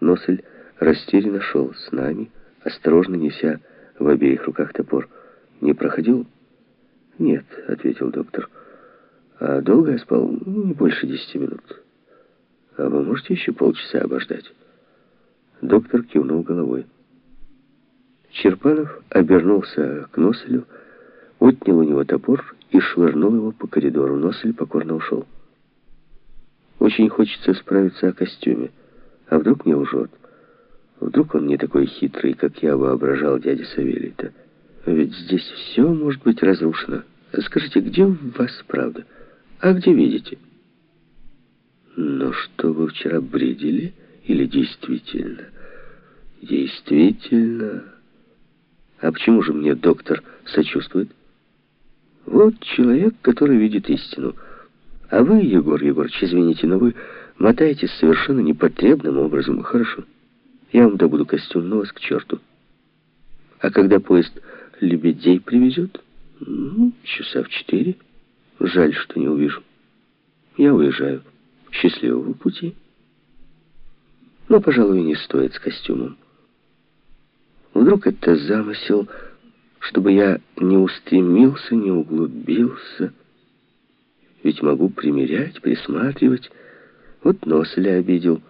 Носель растерянно шел с нами, осторожно неся в обеих руках топор. «Не проходил?» «Нет», — ответил доктор. «А долго я спал? Не больше десяти минут. А вы можете еще полчаса обождать?» Доктор кивнул головой. Черпанов обернулся к Носелю, отнял у него топор и швырнул его по коридору. Носель покорно ушел. Очень хочется справиться о костюме. А вдруг не лжет? Вдруг он не такой хитрый, как я воображал дядя Савелий-то? Ведь здесь все может быть разрушено. Скажите, где у вас правда? А где видите? Но что вы вчера бредили? Или действительно? Действительно. А почему же мне доктор сочувствует? Вот человек, который видит истину. А вы, Егор Егорович, извините, но вы мотаетесь совершенно непотребным образом. Хорошо. Я вам добуду костюм, но вас к черту. А когда поезд лебедей привезет? Ну, часа в четыре. Жаль, что не увижу. Я уезжаю. Счастливого пути. Но, пожалуй, не стоит с костюмом. Вдруг это замысел, чтобы я не устремился, не углубился. Ведь могу примерять, присматривать. Вот носеля обидел,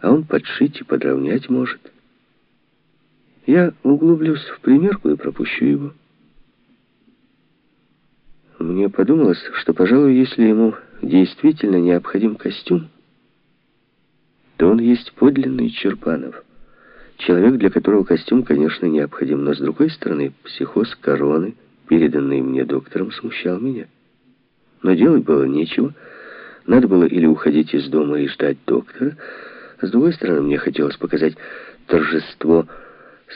а он подшить и подровнять может. Я углублюсь в примерку и пропущу его. Мне подумалось, что, пожалуй, если ему действительно необходим костюм, то он есть подлинный Черпанов. Человек, для которого костюм, конечно, необходим, но, с другой стороны, психоз короны, переданный мне доктором, смущал меня. Но делать было нечего. Надо было или уходить из дома и ждать доктора, с другой стороны, мне хотелось показать торжество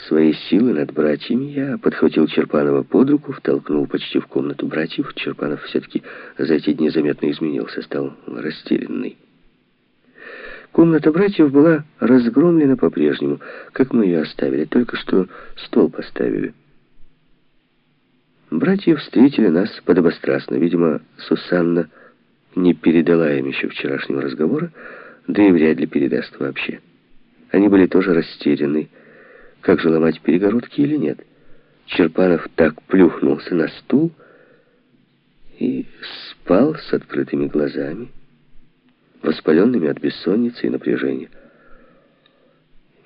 своей силы над братьями. Я подхватил Черпанова под руку, втолкнул почти в комнату братьев. Черпанов все-таки за эти дни заметно изменился, стал растерянный. Комната братьев была разгромлена по-прежнему, как мы ее оставили, только что стол поставили. Братья встретили нас подобострастно. Видимо, Сусанна не передала им еще вчерашнего разговора, да и вряд ли передаст вообще. Они были тоже растеряны, как же ломать перегородки или нет. Черпанов так плюхнулся на стул и спал с открытыми глазами воспаленными от бессонницы и напряжения.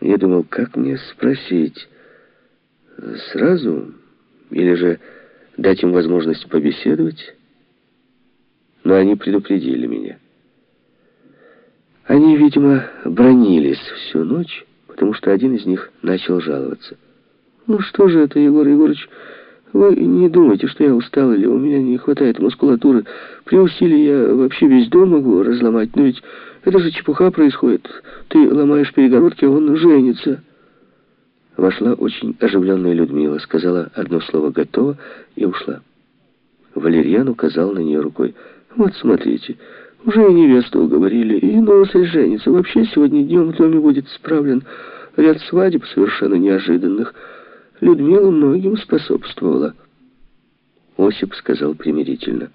Я думал, как мне спросить, сразу или же дать им возможность побеседовать, но они предупредили меня. Они, видимо, бронились всю ночь, потому что один из них начал жаловаться. «Ну что же это, Егор Егорович, вы не думайте, что я устал или у меня не хватает мускулатуры. При усилии я вообще весь дом могу разломать. Но ведь это же чепуха происходит. Ты ломаешь перегородки, а он женится. Вошла очень оживленная Людмила, сказала одно слово «готово» и ушла. Валерьян указал на нее рукой. «Вот смотрите, уже и невесту уговорили, и Носель женится. Вообще сегодня днем в доме будет справлен ряд свадеб совершенно неожиданных». Людмила многим способствовала. Осип сказал примирительно.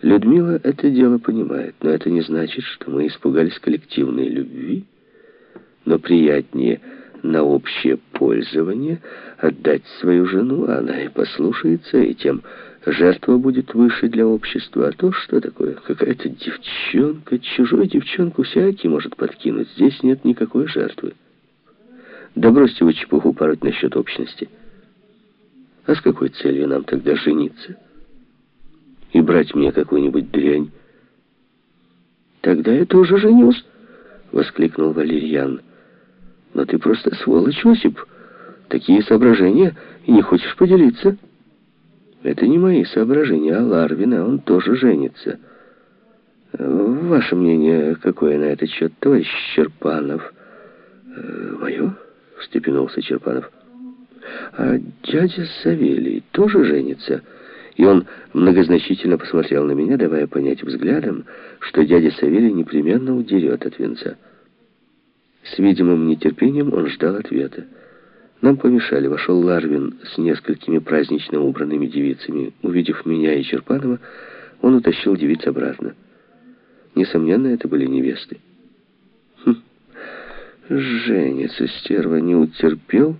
Людмила это дело понимает, но это не значит, что мы испугались коллективной любви, но приятнее на общее пользование отдать свою жену, она и послушается, и тем жертва будет выше для общества. А то что такое? Какая-то девчонка, чужую девчонку всякий может подкинуть. Здесь нет никакой жертвы. Да бросьте вы чепуху пороть насчет общности. А с какой целью нам тогда жениться? И брать мне какую-нибудь дрянь? Тогда я тоже женюсь, воскликнул Валерьян. Но ты просто сволочь, Осип. Такие соображения, и не хочешь поделиться? Это не мои соображения, а Ларвина, он тоже женится. Ваше мнение какое на этот счет, товарищ Черпанов? Э, Мое? встрепенулся Черпанов. «А дядя Савелий тоже женится?» И он многозначительно посмотрел на меня, давая понять взглядом, что дядя Савелий непременно удерет от венца. С видимым нетерпением он ждал ответа. Нам помешали. Вошел Ларвин с несколькими празднично убранными девицами. Увидев меня и Черпанова, он утащил девиц обратно. Несомненно, это были невесты. Хм. Женится, стерва, не утерпел,